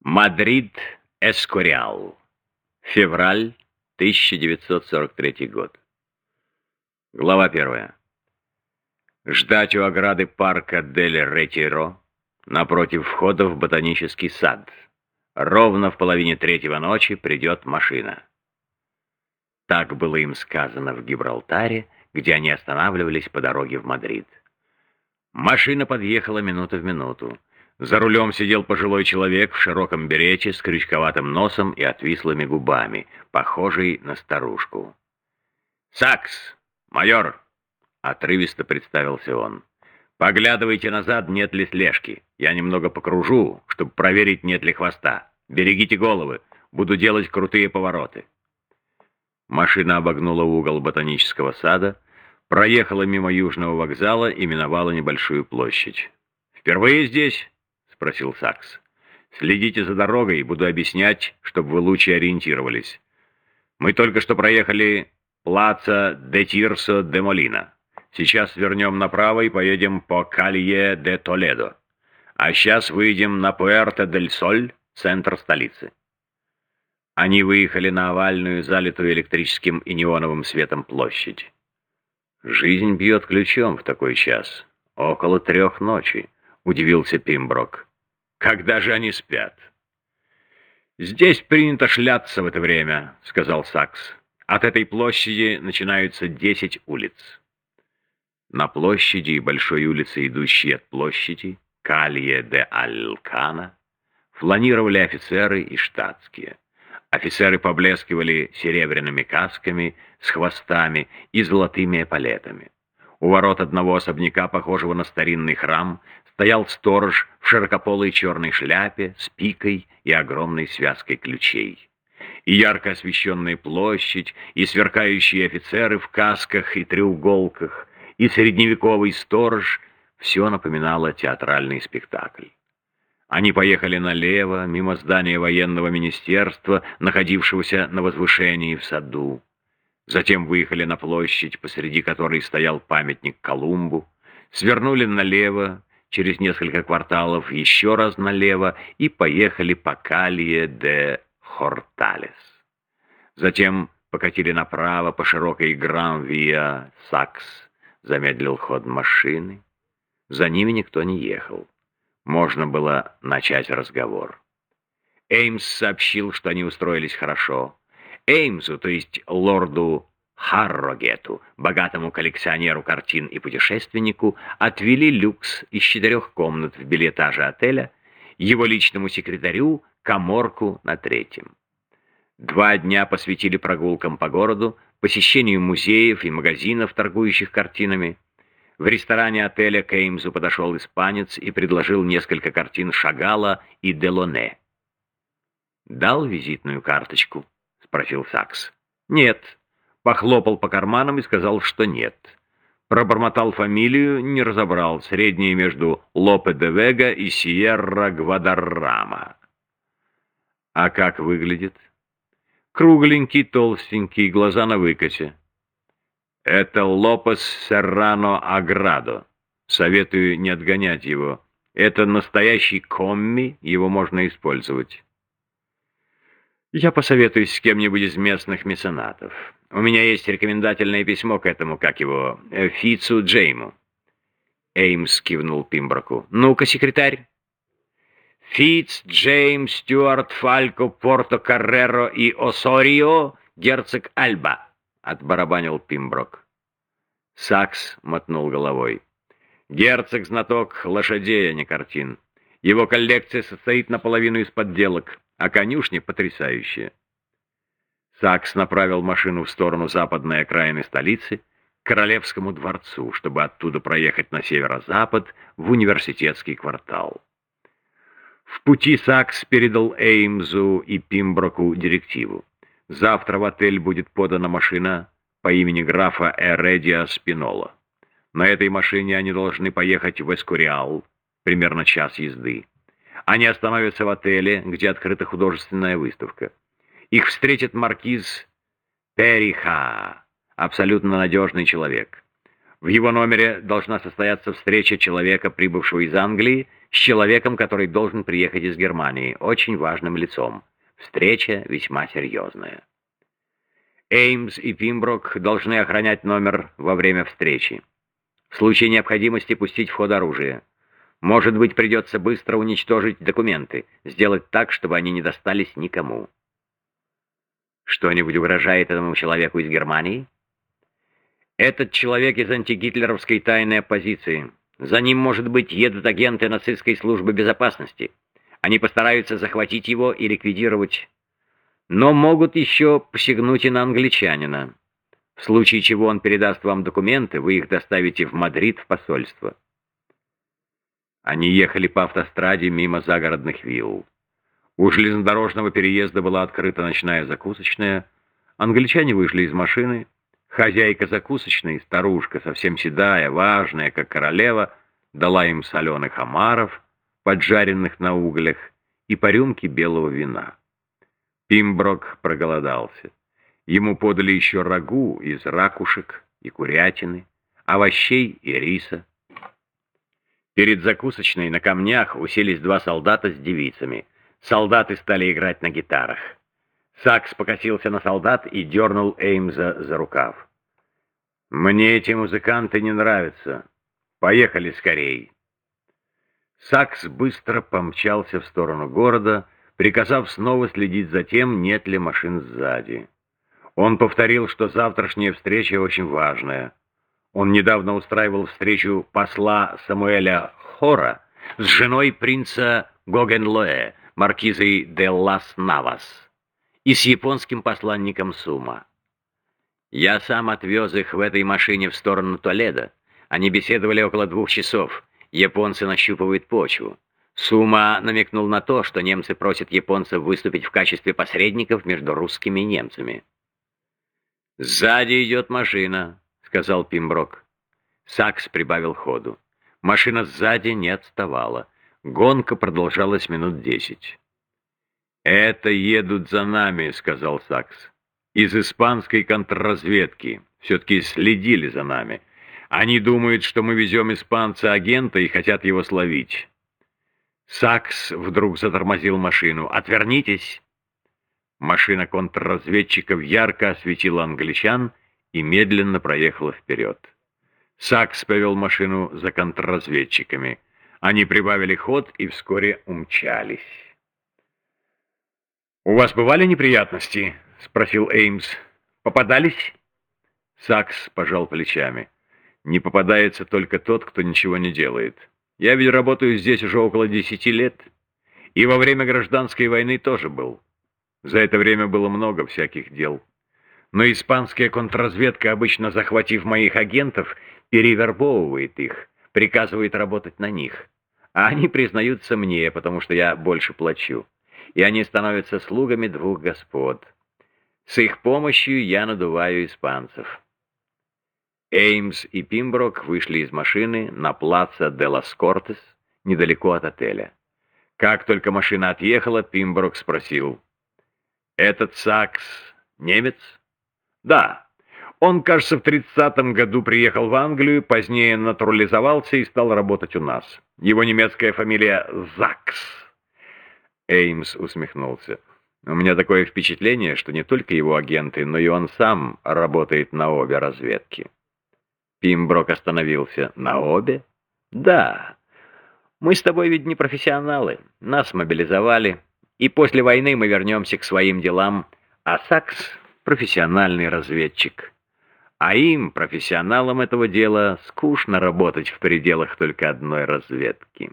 Мадрид, Эскориал. Февраль 1943 год. Глава первая. Ждать у ограды парка Дель Ретиро напротив входа в ботанический сад. Ровно в половине третьего ночи придет машина. Так было им сказано в Гибралтаре, где они останавливались по дороге в Мадрид. Машина подъехала минуту в минуту. За рулем сидел пожилой человек в широком берете с крючковатым носом и отвислыми губами, похожий на старушку. «Сакс! Майор!» — отрывисто представился он. «Поглядывайте назад, нет ли слежки. Я немного покружу, чтобы проверить, нет ли хвоста. Берегите головы, буду делать крутые повороты». Машина обогнула угол ботанического сада, проехала мимо Южного вокзала и миновала небольшую площадь. «Впервые здесь?» — спросил Сакс. «Следите за дорогой, буду объяснять, чтобы вы лучше ориентировались. Мы только что проехали плаца де Тирсо де Молина. Сейчас вернем направо и поедем по Калье де Толедо. А сейчас выйдем на Пуэрто дель Соль, центр столицы». Они выехали на овальную, залитую электрическим и неоновым светом площадь. «Жизнь бьет ключом в такой час. Около трех ночи», — удивился Пимброк. Когда же они спят? «Здесь принято шляться в это время», — сказал Сакс. «От этой площади начинаются десять улиц». На площади и большой улице, идущей от площади, Калье де Алькана, фланировали офицеры и штатские. Офицеры поблескивали серебряными касками с хвостами и золотыми эполетами. У ворот одного особняка, похожего на старинный храм, стоял сторож в широкополой черной шляпе с пикой и огромной связкой ключей. И ярко освещенная площадь, и сверкающие офицеры в касках и треуголках, и средневековый сторож — все напоминало театральный спектакль. Они поехали налево, мимо здания военного министерства, находившегося на возвышении в саду. Затем выехали на площадь, посреди которой стоял памятник Колумбу, свернули налево, через несколько кварталов еще раз налево и поехали по Калье де Хорталес. Затем покатили направо по широкой Гран-Виа Сакс, замедлил ход машины. За ними никто не ехал. Можно было начать разговор. Эймс сообщил, что они устроились хорошо. Эймсу, то есть лорду Харрогету, богатому коллекционеру картин и путешественнику, отвели люкс из четырех комнат в билетаже отеля, его личному секретарю коморку на третьем. Два дня посвятили прогулкам по городу, посещению музеев и магазинов, торгующих картинами. В ресторане отеля к Эймсу подошел испанец и предложил несколько картин Шагала и Делоне. «Дал визитную карточку?» — спросил Сакс. «Нет». Похлопал по карманам и сказал, что нет. Пробормотал фамилию, не разобрал, среднее между Лопе де Вега и Сиерра Гвадаррама. А как выглядит? Кругленький, толстенький, глаза на выкате. Это Лопес Серрано Аградо. Советую не отгонять его. Это настоящий комми, его можно использовать. Я посоветуюсь с кем-нибудь из местных меценатов. У меня есть рекомендательное письмо к этому, как его, э, Фицу Джейму. Эймс кивнул Пимброку. Ну-ка, секретарь. Фиц, Джеймс, Стюарт, Фалько, Порто, Карреро и Осорио, герцог Альба, отбарабанил Пимброк. Сакс мотнул головой. Герцог знаток лошадей, а не картин. Его коллекция состоит наполовину из подделок а конюшня потрясающая. Сакс направил машину в сторону западной окраины столицы, к Королевскому дворцу, чтобы оттуда проехать на северо-запад в университетский квартал. В пути Сакс передал Эймзу и Пимброку директиву. Завтра в отель будет подана машина по имени графа Эредиа Спинола. На этой машине они должны поехать в Эскуриал, примерно час езды. Они остановятся в отеле, где открыта художественная выставка. Их встретит маркиз Периха, абсолютно надежный человек. В его номере должна состояться встреча человека, прибывшего из Англии, с человеком, который должен приехать из Германии, очень важным лицом. Встреча весьма серьезная. Эймс и Пимброк должны охранять номер во время встречи. В случае необходимости пустить в ход оружие. Может быть, придется быстро уничтожить документы, сделать так, чтобы они не достались никому. Что-нибудь угрожает этому человеку из Германии? Этот человек из антигитлеровской тайной оппозиции. За ним, может быть, едут агенты нацистской службы безопасности. Они постараются захватить его и ликвидировать. Но могут еще посягнуть и на англичанина. В случае чего он передаст вам документы, вы их доставите в Мадрид в посольство. Они ехали по автостраде мимо загородных вилл. У железнодорожного переезда была открыта ночная закусочная. Англичане вышли из машины. Хозяйка закусочной, старушка, совсем седая, важная, как королева, дала им соленых омаров, поджаренных на углях, и по рюмке белого вина. Пимброк проголодался. Ему подали еще рагу из ракушек и курятины, овощей и риса. Перед закусочной на камнях уселись два солдата с девицами. Солдаты стали играть на гитарах. Сакс покосился на солдат и дернул Эймза за рукав. «Мне эти музыканты не нравятся. Поехали скорей!» Сакс быстро помчался в сторону города, приказав снова следить за тем, нет ли машин сзади. Он повторил, что завтрашняя встреча очень важная. Он недавно устраивал встречу посла Самуэля Хора с женой принца Гогенлоэ, маркизой де Лас Навас, и с японским посланником Сума. Я сам отвез их в этой машине в сторону Толедо. Они беседовали около двух часов. Японцы нащупывают почву. Сума намекнул на то, что немцы просят японцев выступить в качестве посредников между русскими и немцами. «Сзади идет машина», — сказал Пимброк. Сакс прибавил ходу. Машина сзади не отставала. Гонка продолжалась минут десять. «Это едут за нами», — сказал Сакс из испанской контрразведки. Все-таки следили за нами. Они думают, что мы везем испанца-агента и хотят его словить. Сакс вдруг затормозил машину. «Отвернитесь!» Машина контрразведчиков ярко осветила англичан и медленно проехала вперед. Сакс повел машину за контрразведчиками. Они прибавили ход и вскоре умчались. «У вас бывали неприятности?» — спросил Эймс. «Попадались?» Сакс пожал плечами. «Не попадается только тот, кто ничего не делает. Я ведь работаю здесь уже около десяти лет. И во время гражданской войны тоже был. За это время было много всяких дел. Но испанская контрразведка, обычно захватив моих агентов, перевербовывает их, приказывает работать на них. А они признаются мне, потому что я больше плачу. И они становятся слугами двух господ». С их помощью я надуваю испанцев. Эймс и Пимброк вышли из машины на плаца де лас Кортес, недалеко от отеля. Как только машина отъехала, Пимброк спросил. «Этот Сакс немец?» «Да. Он, кажется, в тридцатом году приехал в Англию, позднее натурализовался и стал работать у нас. Его немецкая фамилия Закс». Эймс усмехнулся. У меня такое впечатление, что не только его агенты, но и он сам работает на обе разведки. Пимброк остановился. На обе? Да. Мы с тобой ведь не профессионалы. Нас мобилизовали. И после войны мы вернемся к своим делам. А Сакс — профессиональный разведчик. А им, профессионалам этого дела, скучно работать в пределах только одной разведки.